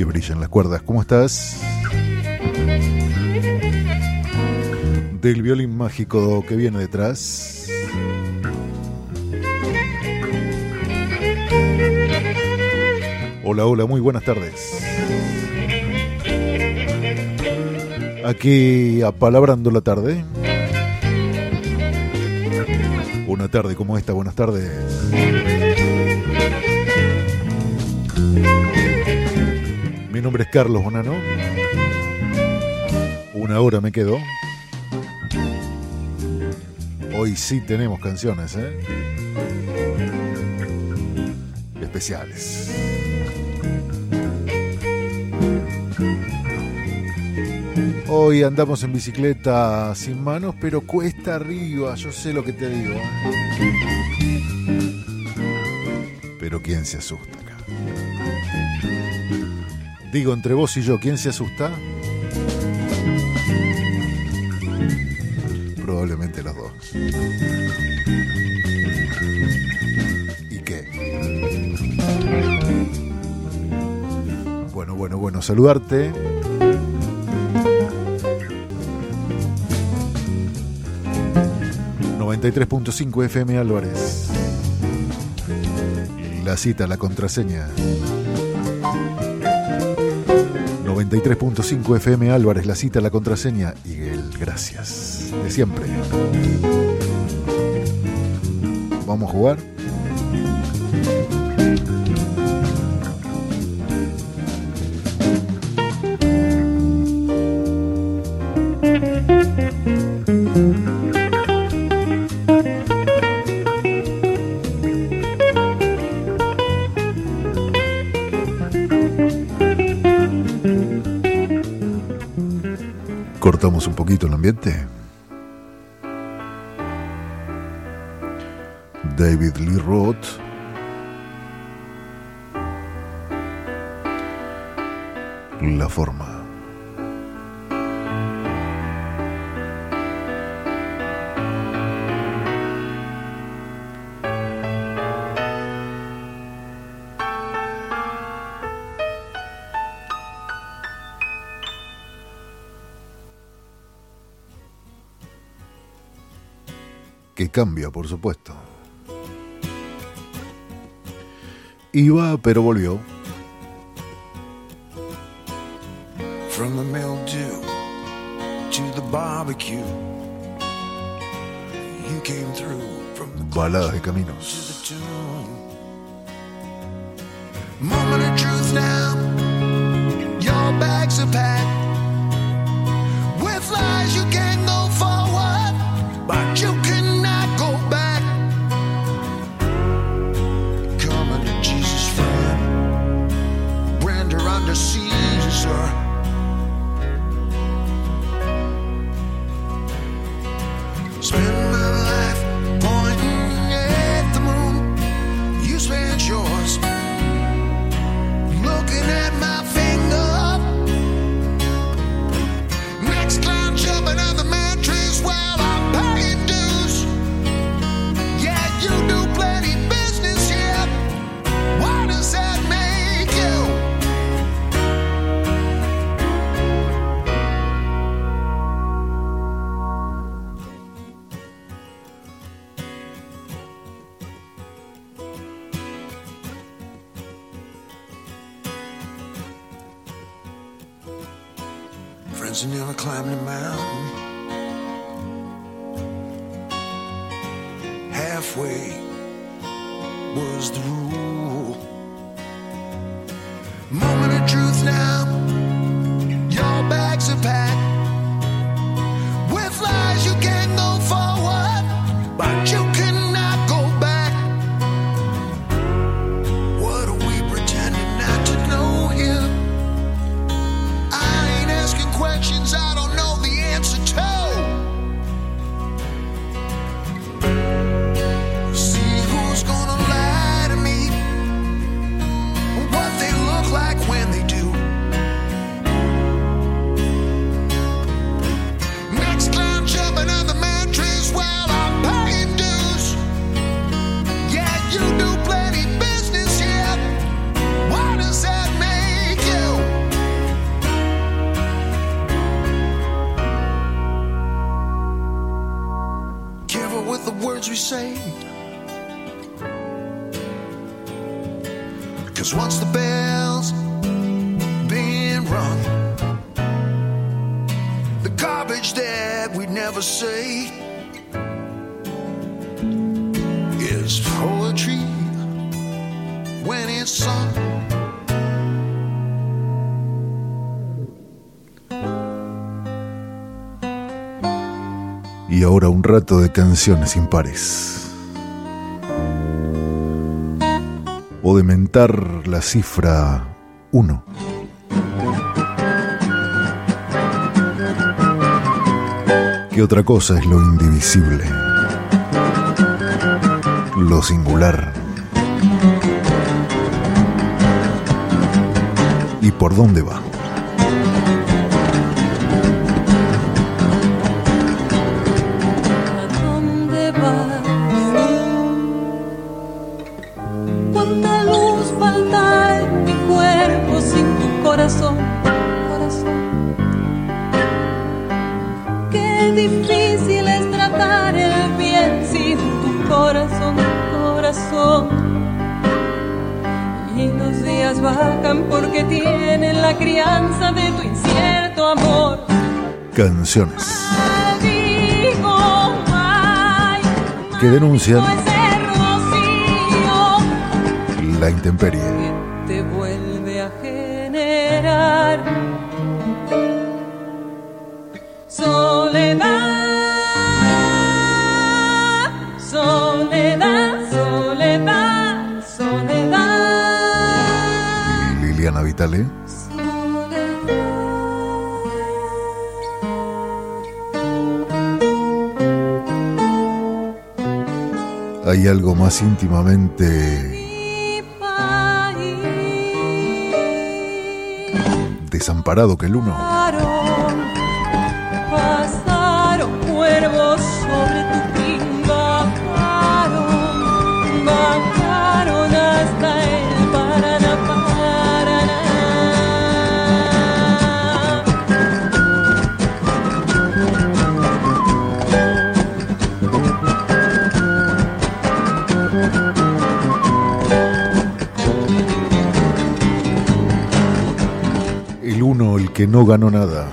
que brillan las cuerdas. ¿Cómo estás? Del violín mágico que viene detrás. Hola, hola, muy buenas tardes. Aquí apalabrando la tarde. Una tarde como esta, buenas tardes. Mi nombre es Carlos Bonano. Una hora me quedo. Hoy sí tenemos canciones, ¿eh? Especiales. Hoy andamos en bicicleta sin manos, pero cuesta arriba, yo sé lo que te digo. ¿eh? Pero ¿quién se asusta? Digo, entre vos y yo, ¿quién se asusta? Probablemente los dos. ¿Y qué? Bueno, bueno, bueno, saludarte. ...93.5 FM Álvarez... ...la cita, la contraseña... 93.5 FM Álvarez, la cita, la contraseña y el gracias de siempre. ¿Vamos a jugar? Cortamos un poquito el ambiente. David Lee Roth. La forma. Cambia, por supuesto. Iba, pero volvió. From the mildew to the barbecue, you came through from the Baladas de caminos. that we never see is poetry when it's sung. Y ahora un rato de canciones impares. O de mentar la cifra 1. que otra cosa es lo indivisible, lo singular. ¿Y por dónde va? que denuncian la intemperie. hay algo más íntimamente desamparado que el uno. que no ganó nada.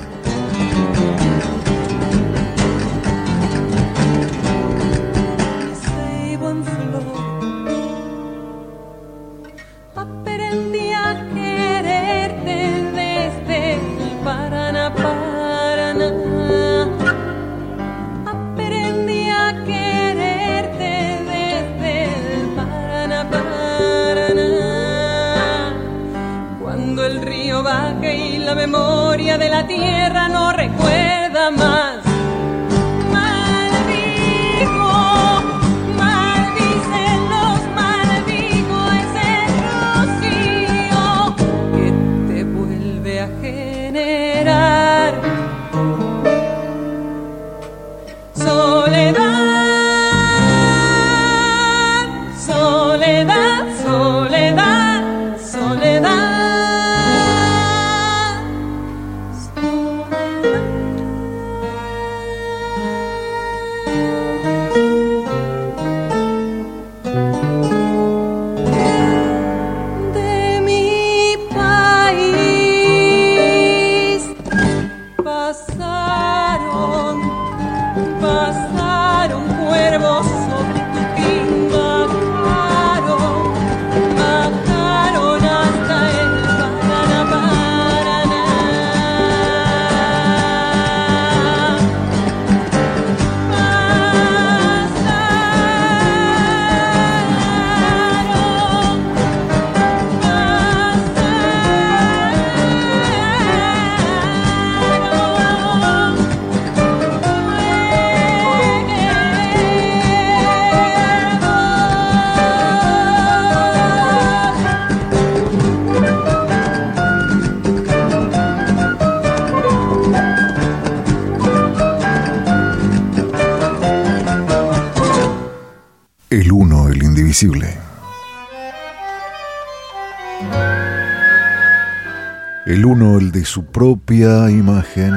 imagen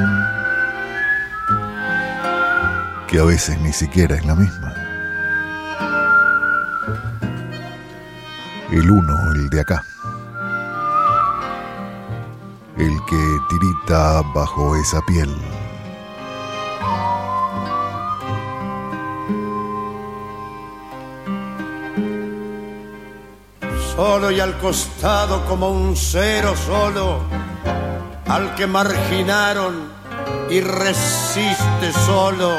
que a veces ni siquiera es la misma. El uno, el de acá. El que tirita bajo esa piel. Solo y al costado como un cero solo al que marginaron y resiste solo.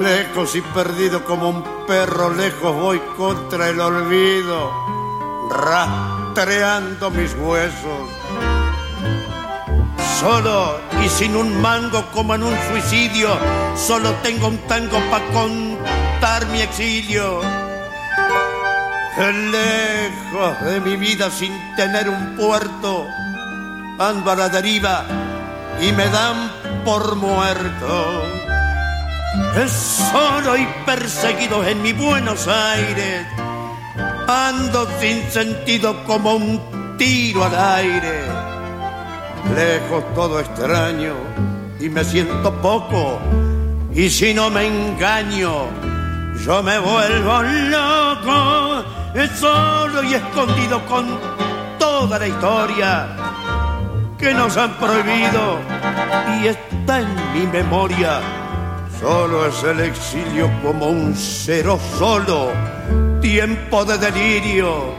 Lejos y perdido como un perro lejos voy contra el olvido, rastreando mis huesos. Solo y sin un mango como en un suicidio, solo tengo un tango para contar mi exilio. Lejos de mi vida sin tener un puerto, ando a la deriva y me dan por muerto. Solo y perseguido en mi Buenos Aires, ando sin sentido como un tiro al aire. Lejos todo extraño y me siento poco, y si no me engaño, yo me vuelvo loco, solo y escondido con toda la historia que nos han prohibido y está en mi memoria. Solo es el exilio como un cero solo, tiempo de delirio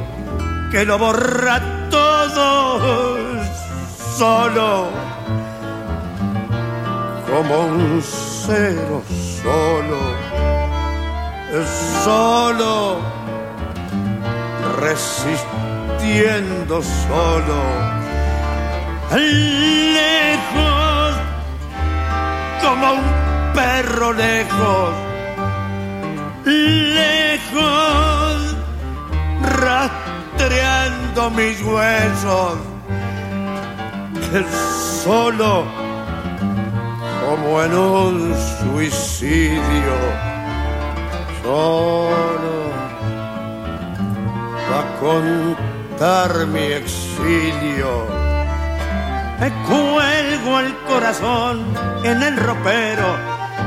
que lo borra todo. Solo, como un cero solo, solo, resistiendo solo lejos, como un perro lejos, lejos, rastreando mis huesos, solo como en un suicidio, solo va a contar mi exilio me cuelgo el corazón en el ropero,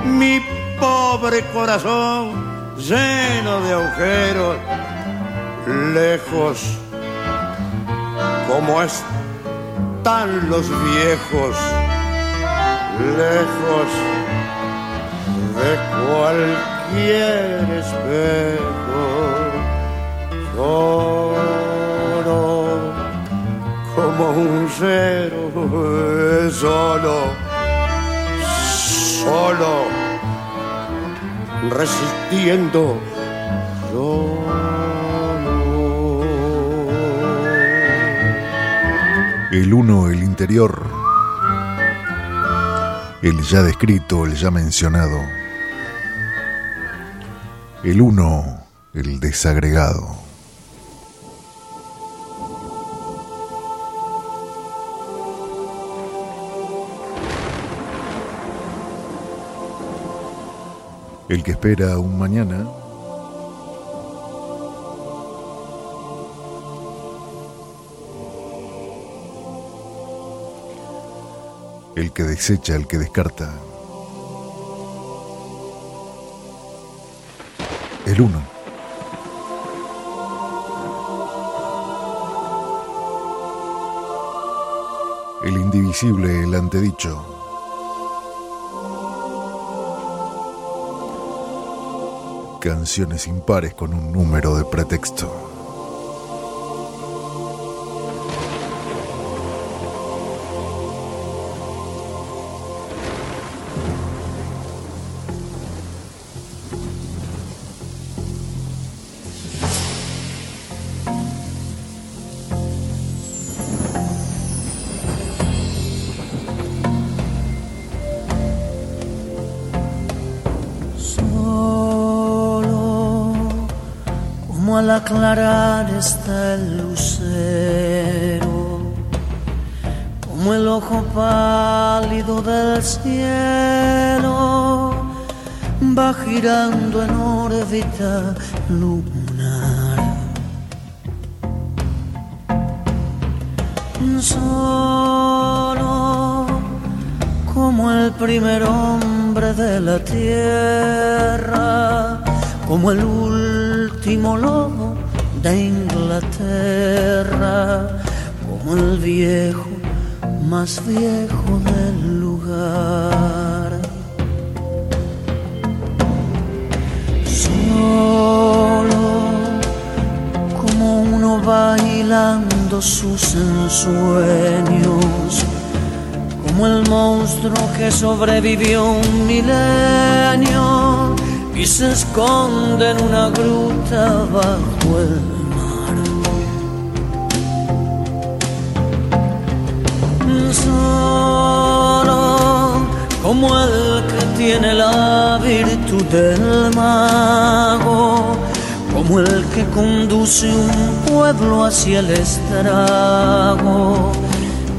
mi pobre corazón lleno de agujeros, lejos como están los viejos, lejos de cualquier espejo. Solo como un cero solo, solo, resistiendo El uno, el interior, el ya descrito, el ya mencionado. El uno, el desagregado. El que espera un mañana, el que desecha, el que descarta, el uno. El indivisible, el antedicho. Canciones impares con un número de pretexto. Más viejo del lugar. Solo como uno bailando sus ensueños, como el monstruo que sobrevivió un milenio y se esconde en una gruta bajo el tiene la virtud del mago, como el que conduce un pueblo hacia el estrago,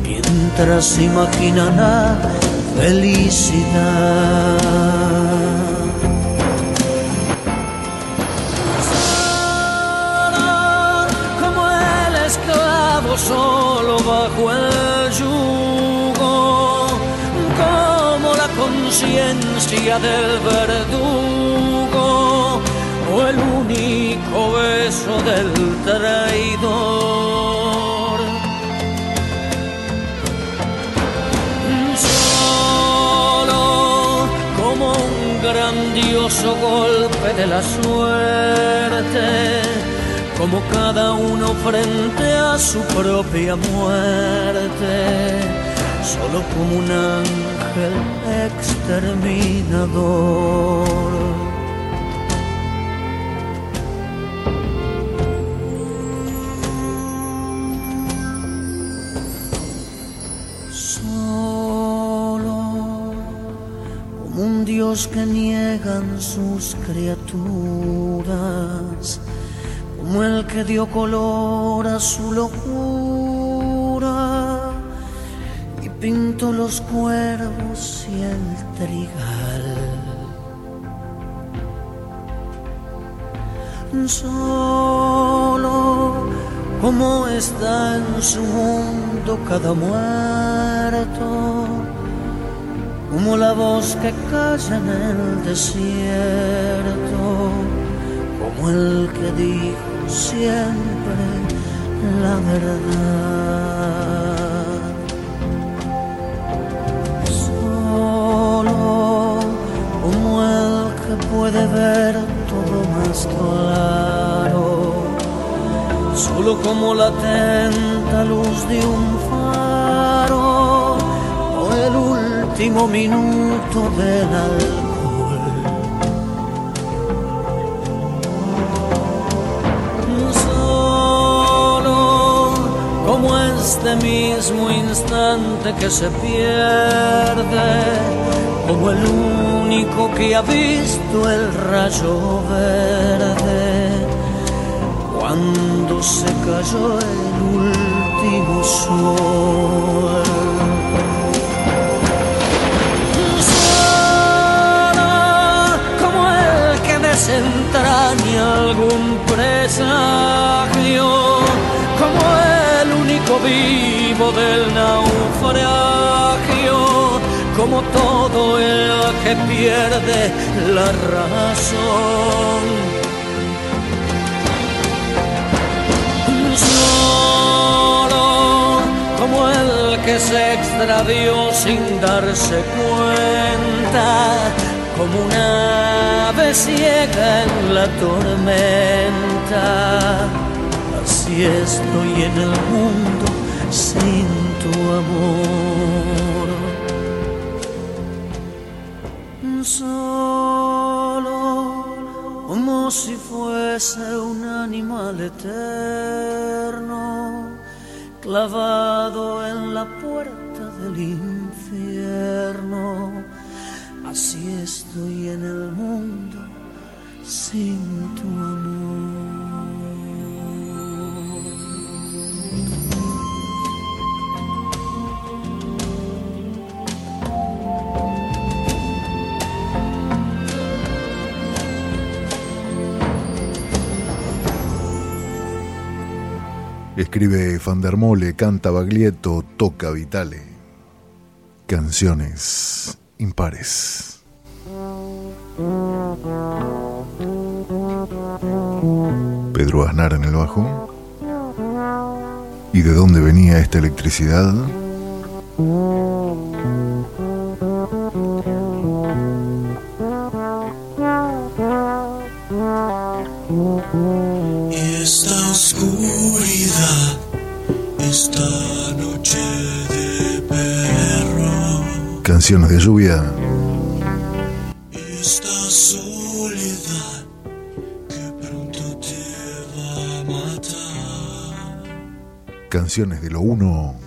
mientras imagina la felicidad. Conciencia del verdugo o el único beso del traidor. Solo como un grandioso golpe de la suerte, como cada uno frente a su propia muerte, solo como un ángel exterminador. Como un Dios que niegan sus criaturas, como el que dio color a su locura y pintó los cuervos y el trigal. Solo como está en su mundo cada muerto como la voz que calla en el desierto, como el que dijo siempre la verdad. Puede ver todo más claro, solo como la atenta luz de un faro o el último minuto del alcohol. Solo como este mismo instante que se pierde, como el único que ha visto el rayo verde cuando se cayó el último sol. Solo como el que desentraña algún presagio, como el único vivo del naufragio, como todo el que pierde la razón. Solo como el que se extravió sin darse cuenta, como una ave ciega en la tormenta. Así estoy en el mundo sin tu amor. Solo como si fuese un animal eterno clavado en la puerta del infierno. Así estoy en el mundo sin tu amor. Escribe Fandermole, canta Baglietto, toca Vitale. Canciones impares. Pedro Aznar en el bajo. ¿Y de dónde venía esta electricidad? Esta noche de perro, Canciones de lluvia. esta soledad que pronto te va a matar. Canciones de lo uno.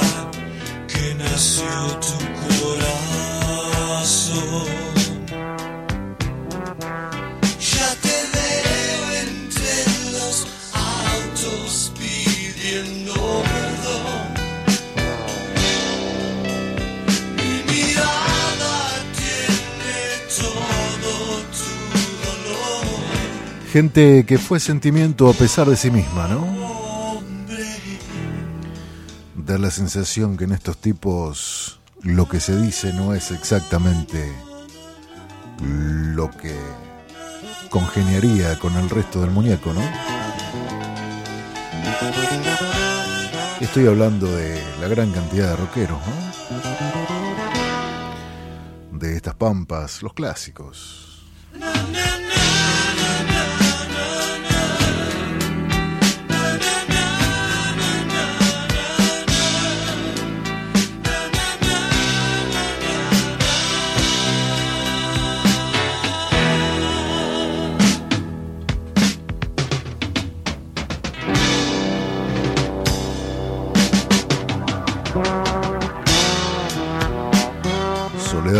Gente que fue sentimiento a pesar de sí misma, ¿no? Da la sensación que en estos tipos lo que se dice no es exactamente lo que congeniaría con el resto del muñeco, ¿no? Estoy hablando de la gran cantidad de rockeros, ¿no? De estas pampas, los clásicos.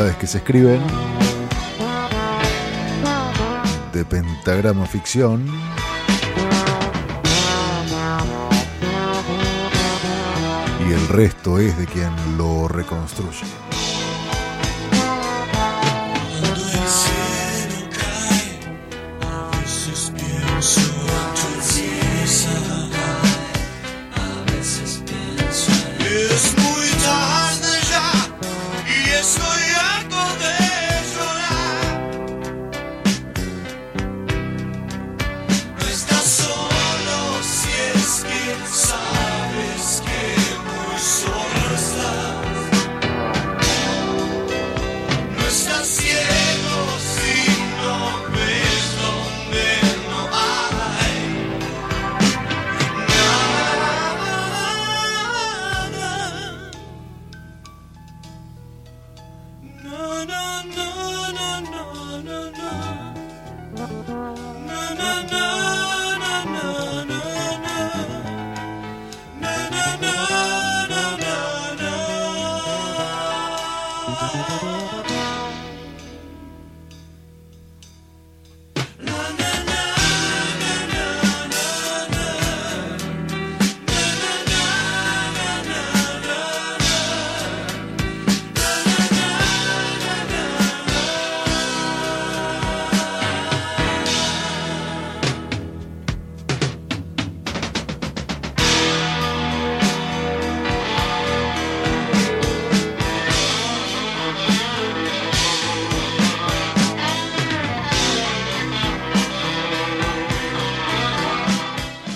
Que se escriben de pentagrama ficción. Y el resto es de quien lo reconstruye.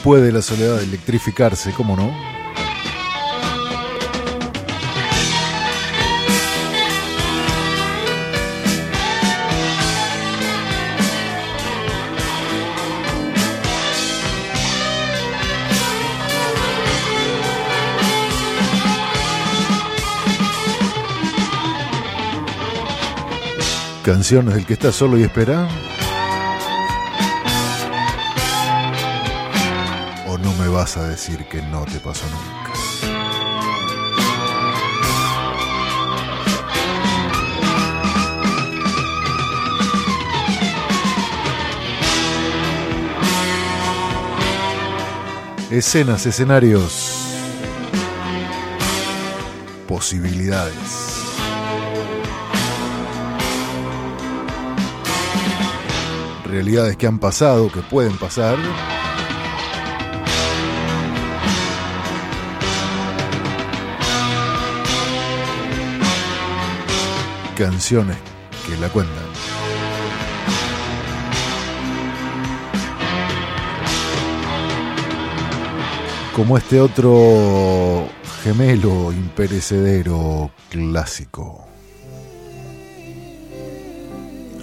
puede la soledad electrificarse, ¿cómo no? Canciones del que está solo y espera. Vas a decir que no te pasó nunca? Escenas, escenarios, posibilidades. Realidades que han pasado, que pueden pasar. Canciones que la cuentan. como este otro gemelo imperecedero clásico.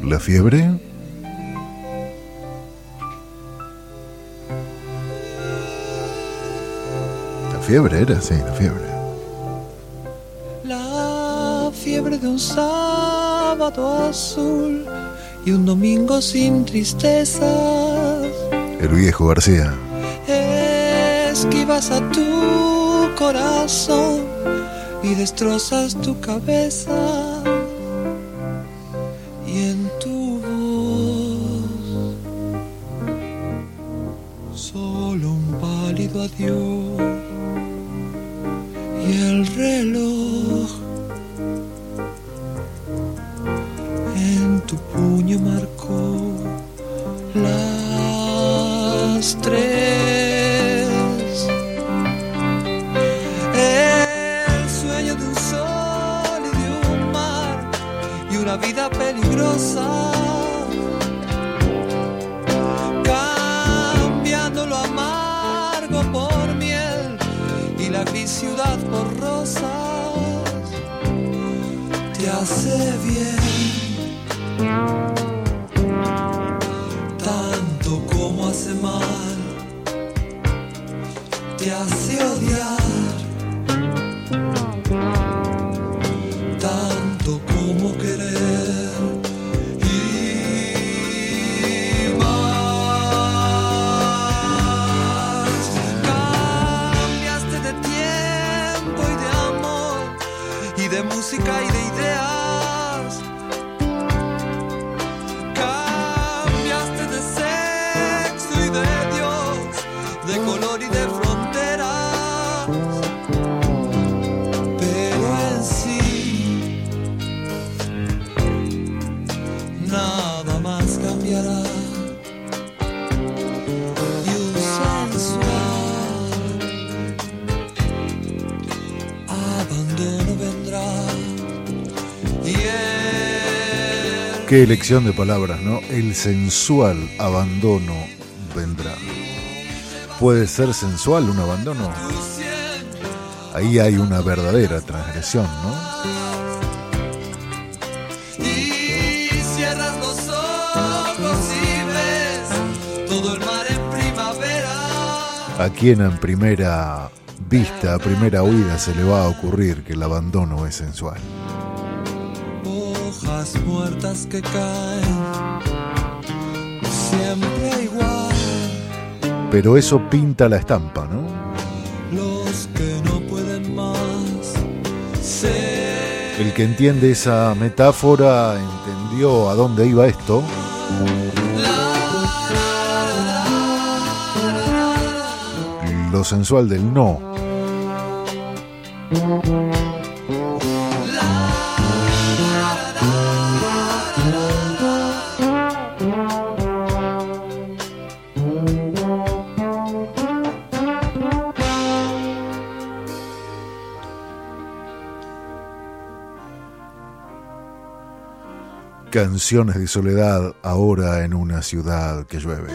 ¿La fiebre? La fiebre era, sí, la fiebre. Sábado azul y un domingo sin tristezas. El viejo García. Esquivas a tu corazón y destrozas tu cabeza. Qué elección de palabras, ¿no? El sensual abandono vendrá. ¿Puede ser sensual un abandono? Ahí hay una verdadera transgresión, ¿no? ¿A quién en primera vista, a primera oída se le va a ocurrir que el abandono es sensual? Hojas muertas que caen, siempre igual. Pero eso pinta la estampa, ¿no? Los que no pueden más ser. El que entiende esa metáfora entendió a dónde iba esto. Lo sensual del no. Canciones de soledad ahora en una ciudad que llueve.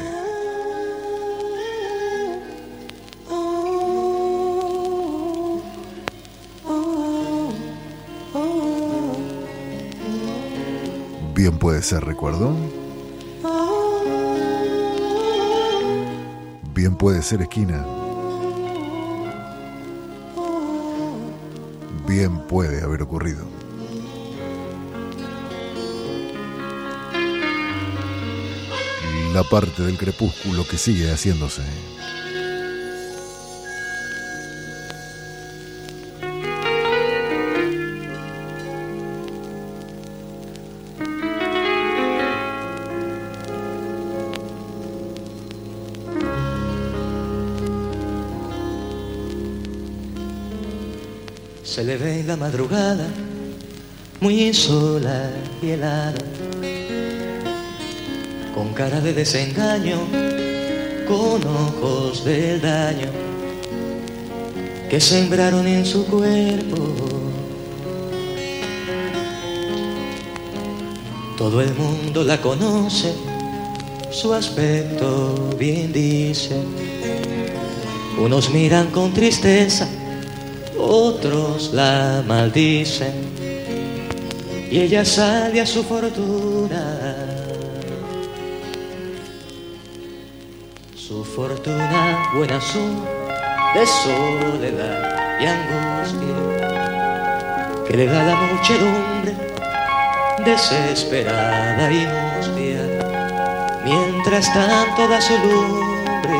Bien puede ser recuerdo. Bien puede ser esquina. Bien puede haber ocurrido. La parte del crepúsculo que sigue haciéndose. Se le ve la madrugada, muy sola y helada, con cara de desengaño, con ojos del daño que sembraron en su cuerpo. Todo el mundo la conoce, su aspecto bien dice. Unos miran con tristeza, otros la maldicen y ella sale a su fortuna. Fortuna buena son de soledad y angustia que le da la muchedumbre desesperada y mustia mientras tanto da su lumbre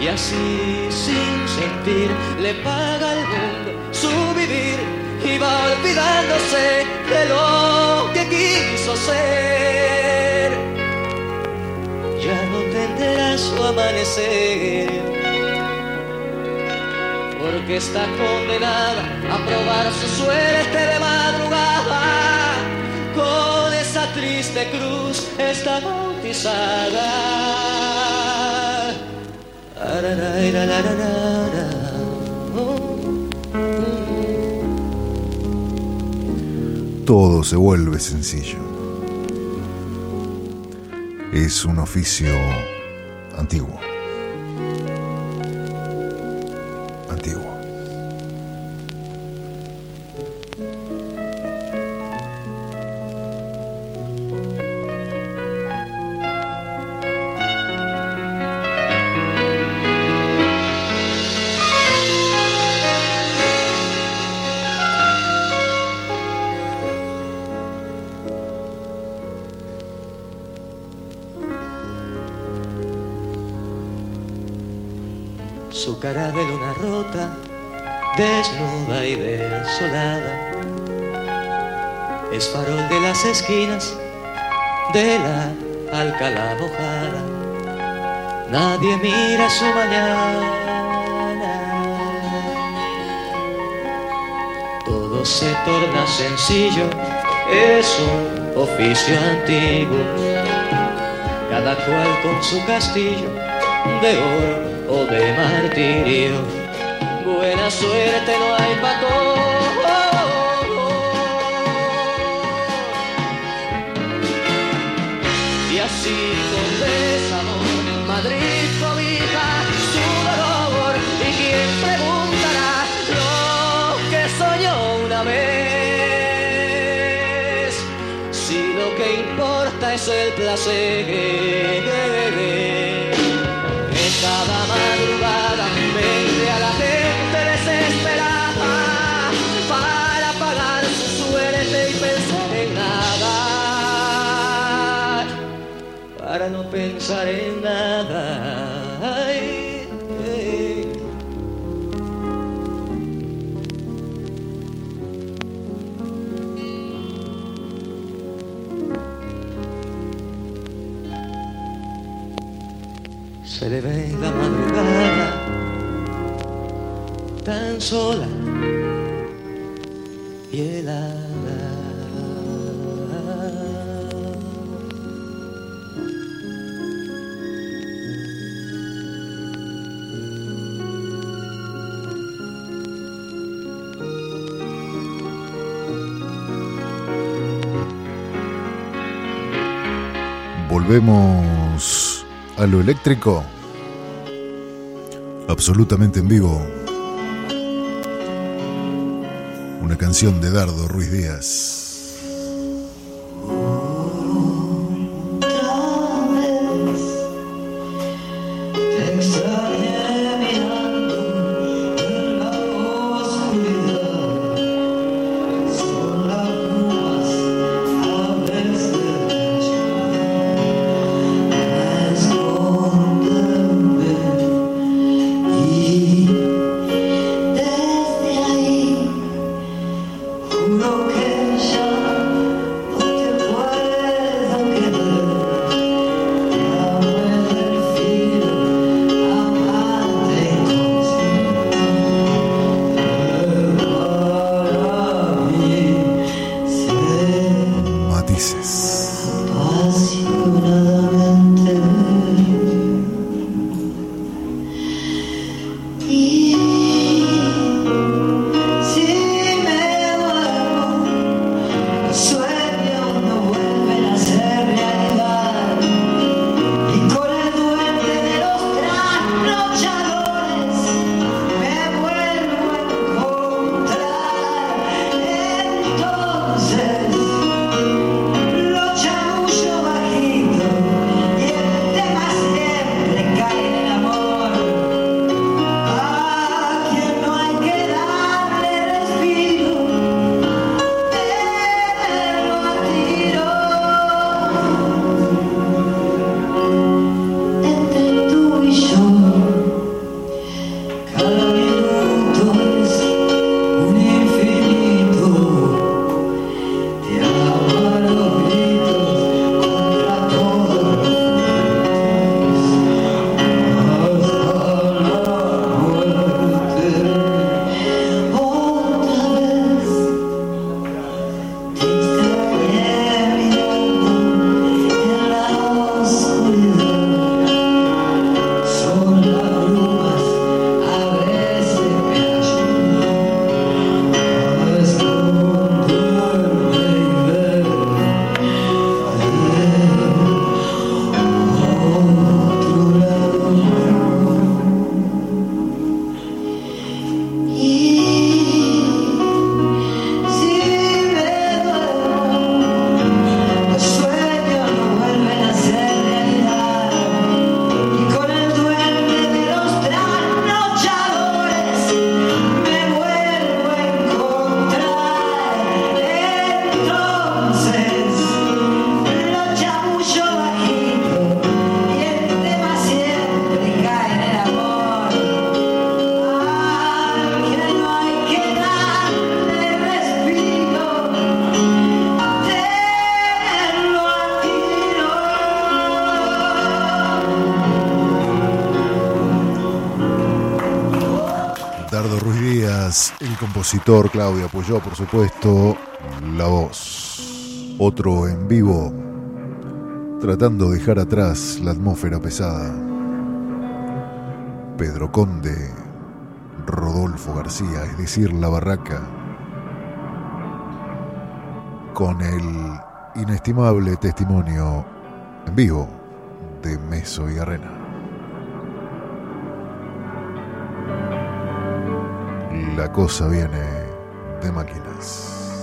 y así sin sentir le paga al mundo su vivir y va olvidándose de lo quiso ser. Ya no tendrá su amanecer porque está condenada a probar su suerte de madrugada. Con esa triste cruz está bautizada. Todo se vuelve sencillo. Es un oficio antiguo. Su mañana. Todo se torna sencillo, es un oficio antiguo. Cada cual con su castillo de oro o de martirio. Buena suerte no hay para todos. Y así es el placer. Que cada madrugada sola. Volvemos a lo eléctrico. Absolutamente en vivo. Una canción de Dardo Ruiz Díaz. no. Compositor Claudio apoyó, por supuesto, la voz. Otro en vivo, tratando de dejar atrás la atmósfera pesada. Pedro Conde, Rodolfo García, es decir, La Barraca, con el inestimable testimonio en vivo de Meso y Garrena. Cosa viene de máquinas.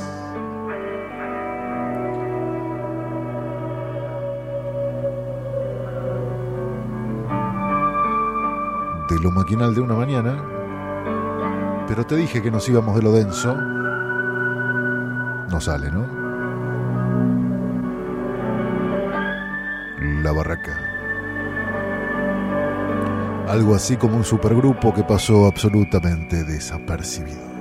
De lo maquinal de una mañana, pero te dije que nos íbamos de lo denso. No sale, ¿no? La Barraca. Algo así como un supergrupo que pasó absolutamente desapercibido.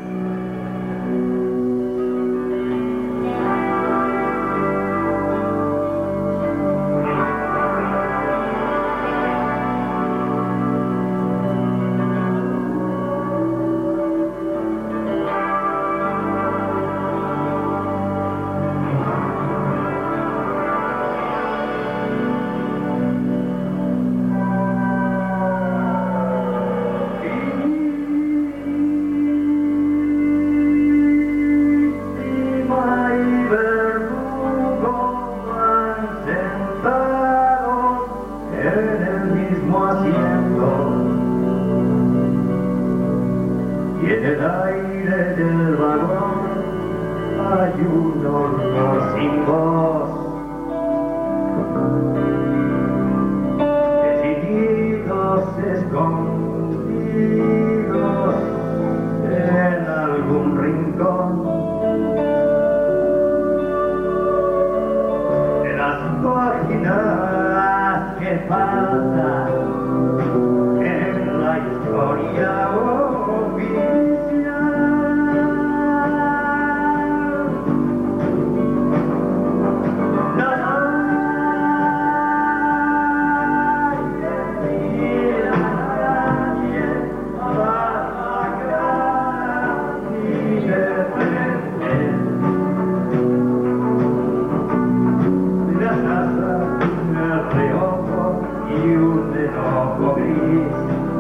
Reojo y un enojo gris.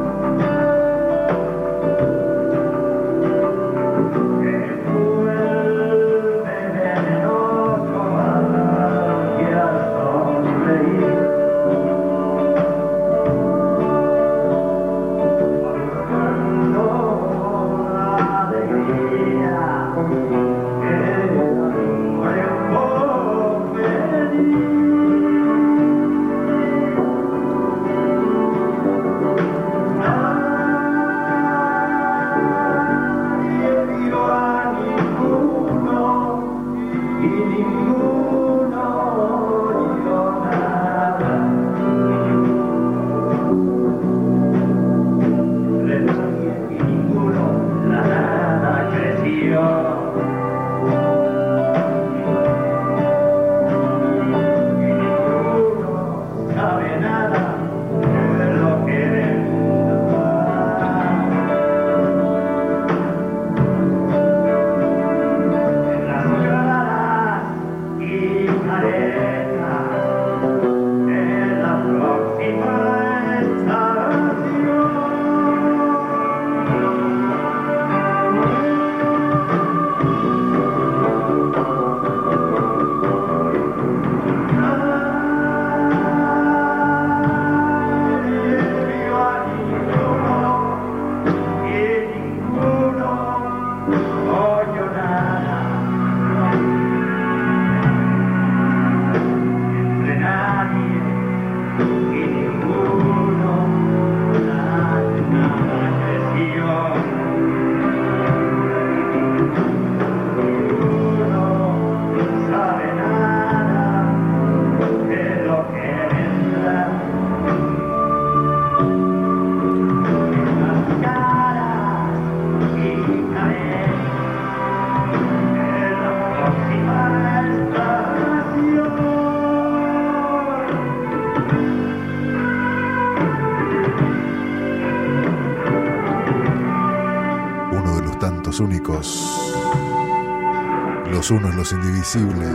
Los unos, los indivisibles,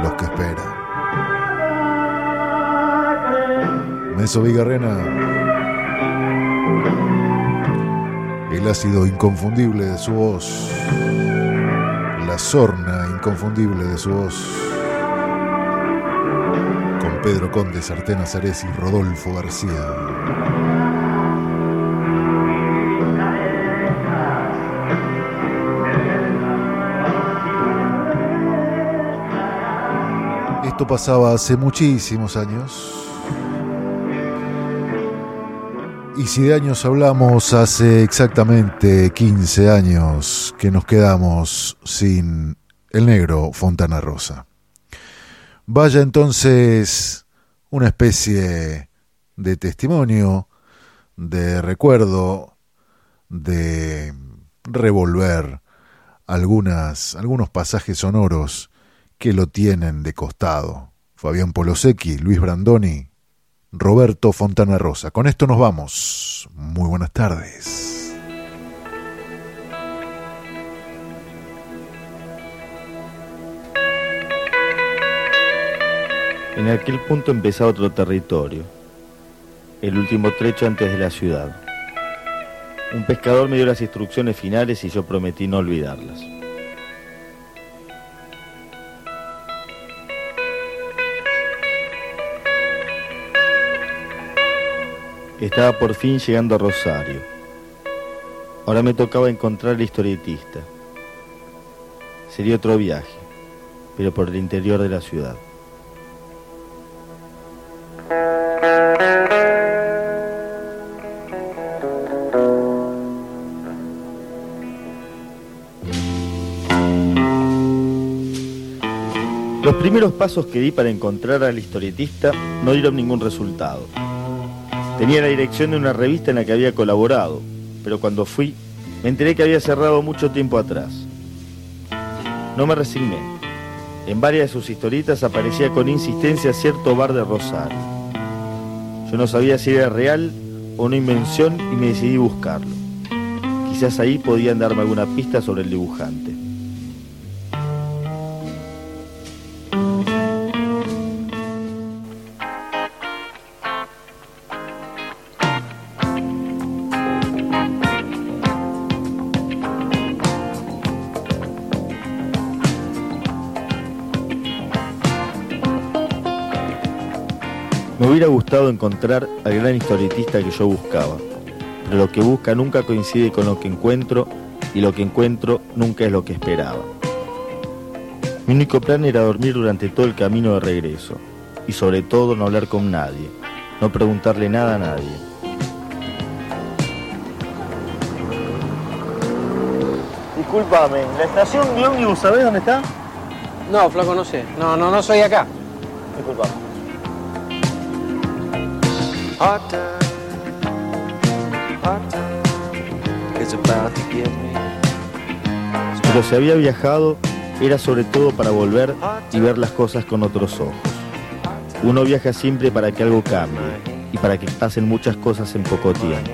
los que esperan. Meso Vigarrena, el ácido inconfundible de su voz, la sorna inconfundible de su voz. Con Pedro Conde, Sartén Zarés y Rodolfo García. Esto pasaba hace muchísimos años. Y si de años hablamos, hace exactamente 15 años que nos quedamos sin el negro Fontana Rosa. Vaya entonces una especie de testimonio, de recuerdo, de revolver algunas, algunos pasajes sonoros que lo tienen de costado. Fabián Polosecchi, Luis Brandoni, Roberto Fontana Rosa. Con esto nos vamos. Muy buenas tardes. En aquel punto empezaba otro territorio, el último trecho antes de la ciudad. Un pescador me dio las instrucciones finales y yo prometí no olvidarlas. Estaba por fin llegando a Rosario. Ahora me tocaba encontrar al historietista. Sería otro viaje, pero por el interior de la ciudad. Los primeros pasos que di para encontrar al historietista no dieron ningún resultado. Tenía la dirección de una revista en la que había colaborado, pero cuando fui me enteré que había cerrado mucho tiempo atrás. No me resigné. En varias de sus historietas aparecía con insistencia cierto bar de Rosario. Yo no sabía si era real o una invención y me decidí buscarlo. Quizás ahí podían darme alguna pista sobre el dibujante. Gustado encontrar al gran historietista que yo buscaba, pero lo que busca nunca coincide con lo que encuentro y lo que encuentro nunca es lo que esperaba. Mi único plan era dormir durante todo el camino de regreso y sobre todo no hablar con nadie, no preguntarle nada a nadie. Disculpame, la estación de ómnibus, ¿sabés dónde está? No, flaco, no sé. No, no, no soy acá. Disculpame. Hard time, hard time is about to get me. Pero si había viajado, era sobre todo para volver y ver las cosas con otros ojos. Uno viaja siempre para que algo cambie y para que pasen muchas cosas en poco tiempo.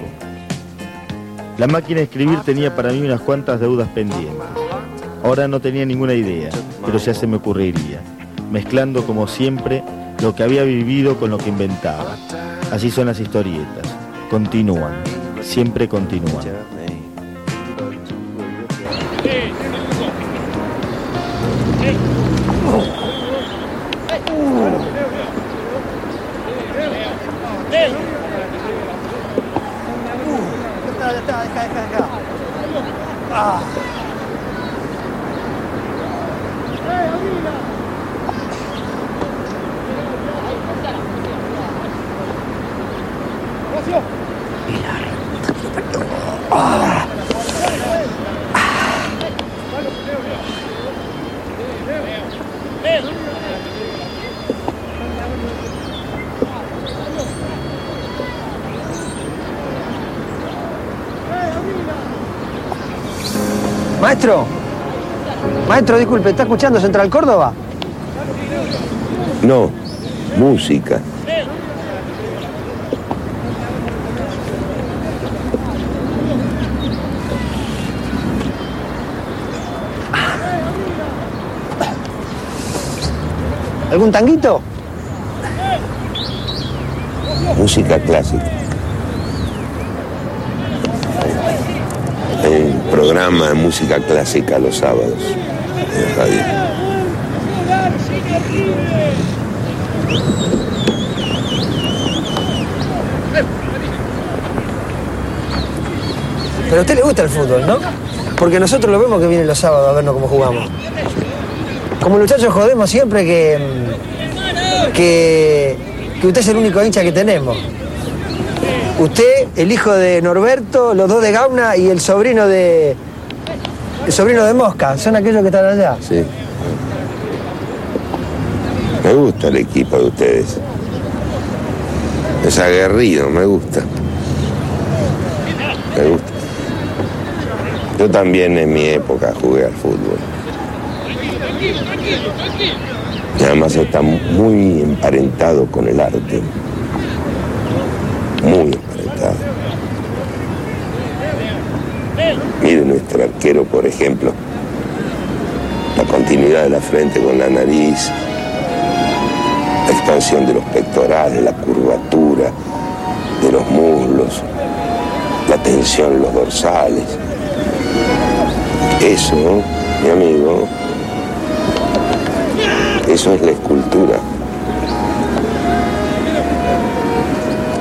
La máquina de escribir tenía para mí unas cuantas deudas pendientes. Ahora no tenía ninguna idea, pero ya se me ocurriría, mezclando como siempre lo que había vivido con lo que inventaba. Así son las historietas, continúan, siempre continúan. Maestro, maestro, disculpe, ¿está escuchando Central Córdoba? No, música. ¿Algún tanguito? Música clásica. Programa de música clásica los sábados. Pero a usted le gusta el fútbol, ¿no? Porque nosotros lo vemos que viene los sábados a vernos cómo jugamos. Como muchachos jodemos siempre que, que usted es el único hincha que tenemos. Usted, el hijo de Norberto, los dos de Gauna y el sobrino de. El sobrino de Mosca, son aquellos que están allá. Sí. Me gusta el equipo de ustedes. Es aguerrido, me gusta. Me gusta. Yo también en mi época jugué al fútbol. Y además está muy emparentado con el arte. Muy emparentado. Mire nuestro arquero, por ejemplo. La continuidad de la frente con la nariz. La expansión de los pectorales, la curvatura de los muslos. La tensión en los dorsales. Eso, mi amigo, eso es la escultura.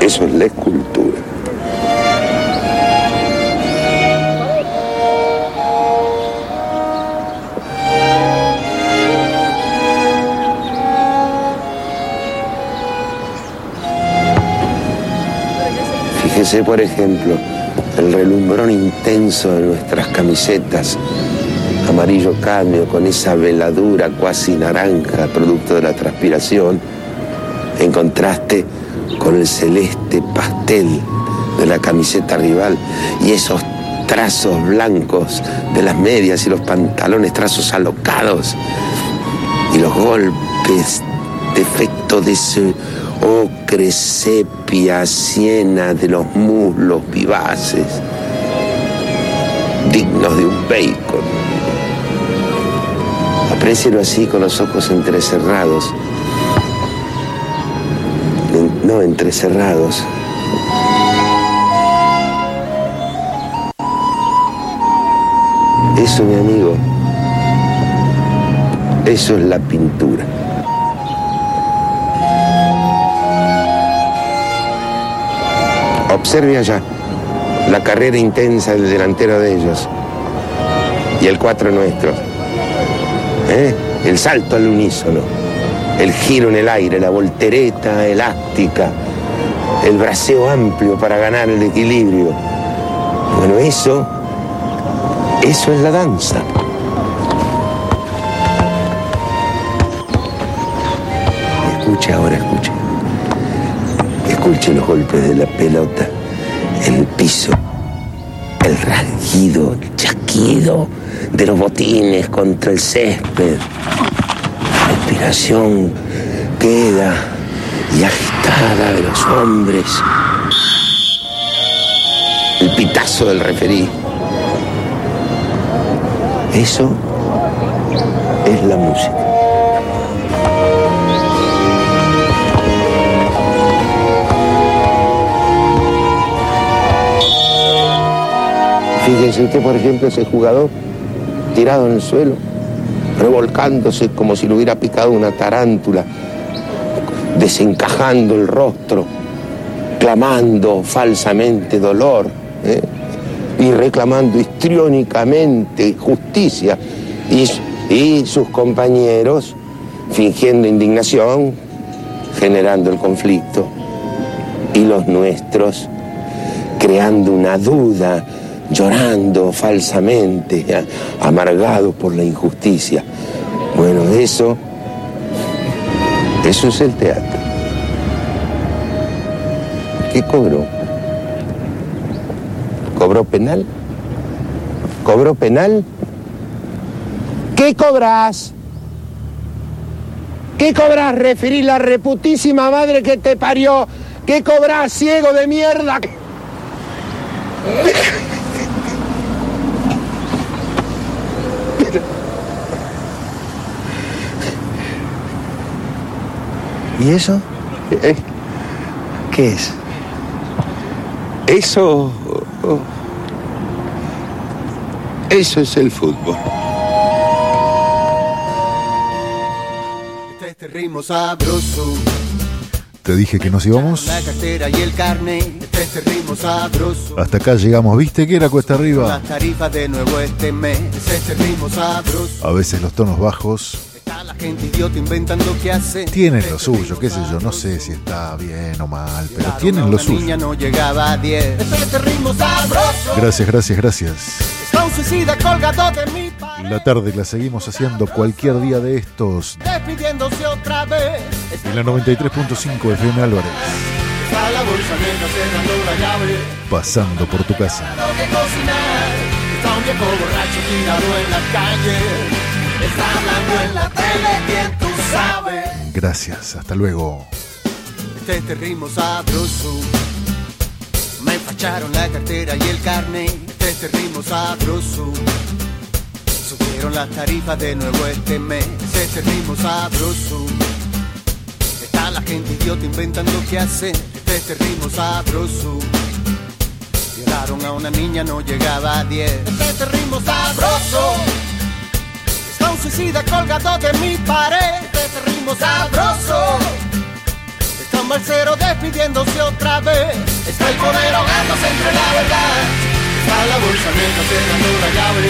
Eso es la escultura. Fíjese, por ejemplo, el relumbrón intenso de nuestras camisetas, amarillo cadmio con esa veladura cuasi naranja, producto de la transpiración, en contraste con el celeste pastel de la camiseta rival y esos trazos blancos de las medias y los pantalones, trazos alocados y los golpes de efecto de ese ocre sepia siena de los muslos vivaces, dignos de un bacon. Aprécielo así con los ojos entrecerrados. En- No, entrecerrados. Eso, mi amigo, eso es la pintura. Observe allá la carrera intensa del delantero de ellos y el cuatro nuestro. ¿Eh? El salto al unísono, el giro en el aire, la voltereta elástica, el braceo amplio para ganar el equilibrio. Bueno, eso, eso es la danza. Escuche ahora, escuche. Escuche los golpes de la pelota, el piso, el rasguido, el chasquido de los botines contra el césped. La respiración queda y agitada de los hombres. El pitazo del referí. Eso es la música. Fíjese usted, por ejemplo, ese jugador tirado en el suelo, revolcándose como si le hubiera picado una tarántula, desencajando el rostro, clamando falsamente dolor ¿eh? y reclamando histriónicamente justicia. Y, y sus compañeros fingiendo indignación, generando el conflicto. Y los nuestros creando una duda, llorando falsamente, a- amargados por la injusticia. Bueno, eso, eso es el teatro. ¿Qué cobró? ¿Cobró penal? ¿Cobró penal? ¿Qué cobras? ¿Qué cobras? Referir la reputísima madre que te parió. ¿Qué cobras, ciego de mierda? ¿Y eso? Eh, ¿Qué es? Eso. Eso es el fútbol. Este ritmo sabroso, Te dije que nos íbamos. la cartera y el carnet. Este ritmo sabroso. Hasta acá llegamos. ¿Viste que era cuesta arriba? Las tarifas de nuevo este mes. Este ritmo sabroso. A veces los tonos bajos Está la gente idiota inventando qué hacer. tienen lo suyo, qué sé yo. No sé si está bien o mal, pero tienen lo suyo. niña no llegaba a 10. Este ritmo sabroso. Gracias, gracias, gracias. Suicida de mi. La tarde la seguimos haciendo cualquier día de estos. Despidiéndose otra vez. En la 93.5 FM Álvarez. Pasando por tu casa. No que cocinar. Está un viejo borracho tirado en la calle. Está hablando en la tele, quien tú sabes. Gracias. Hasta luego. Este es este ritmo sabroso. Me facharon la cartera y el carnet. Este es este ritmo sabroso. Subieron las tarifas de nuevo este mes. Este es este ritmo sabroso. Está la gente idiota inventando qué hacer. Este es ritmo sabroso. Violaron a una niña, no llegaba a 10. Este es este ritmo sabroso. Está un suicida colgado de mi pared. Este es ritmo sabroso. Está un balsero despidiéndose otra vez. Está el poder ahogándose entre la verdad. Está la bolsa negra cerrando la llave.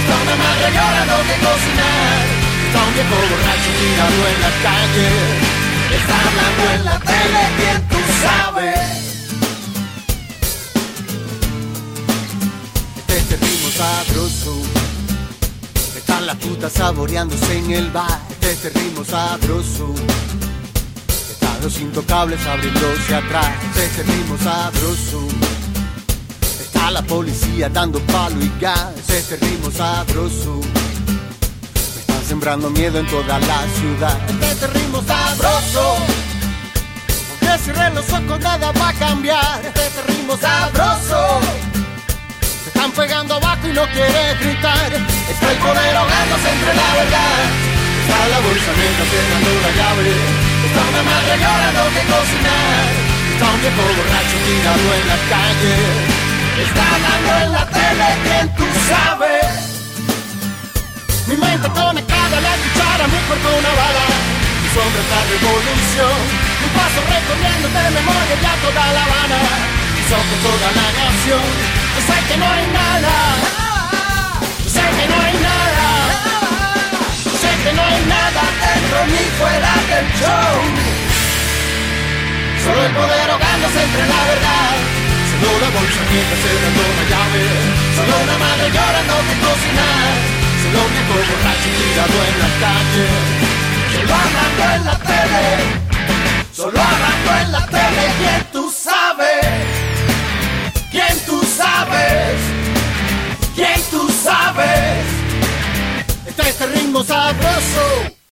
Está una madre llorando que cocinar. Está un viejo borracho tirado en la calle. Está hablando en la tele, quien tú sabes. Este ritmo sabroso. Están las putas saboreándose en el bar. Este ritmo sabroso. Están los intocables abriéndose atrás. Este ritmo sabroso. Está la policía dando palo y gas. Este ritmo sabroso. Sembrando miedo en toda la ciudad. Este ritmo sabroso. Aunque cierren los ojos, nada va a cambiar. Este ritmo sabroso. Se están pegando abajo y no quiere gritar. Está el poder ahogándose entre la verdad. Está la bolsa negra cerrando la llave. Está una madre llorando que cocinar. Está un viejo borracho tirado en la calle. Está hablando en la tele, quien tú sabes. Mi mente conectada a la cuchara, mi cuerpo una bala. Mi sombra en revolución. Mi paso recorriendo de memoria ya toda La Habana. Mis ojos toda la nación. Yo sé que no hay nada. Yo sé que no hay nada. Yo sé que no hay nada dentro ni fuera del show. Solo el poder ahogándose entre la verdad. Solo la bolsa mientras cerrando la llave. Solo una madre llorando que cocinar. Un viejo borracho tirado en la calle. Solo hablando en la tele. Solo hablando en la tele. ¿Quién tú sabes? ¿Quién tú sabes? ¿Quién tú sabes? Este es el ritmo sabroso.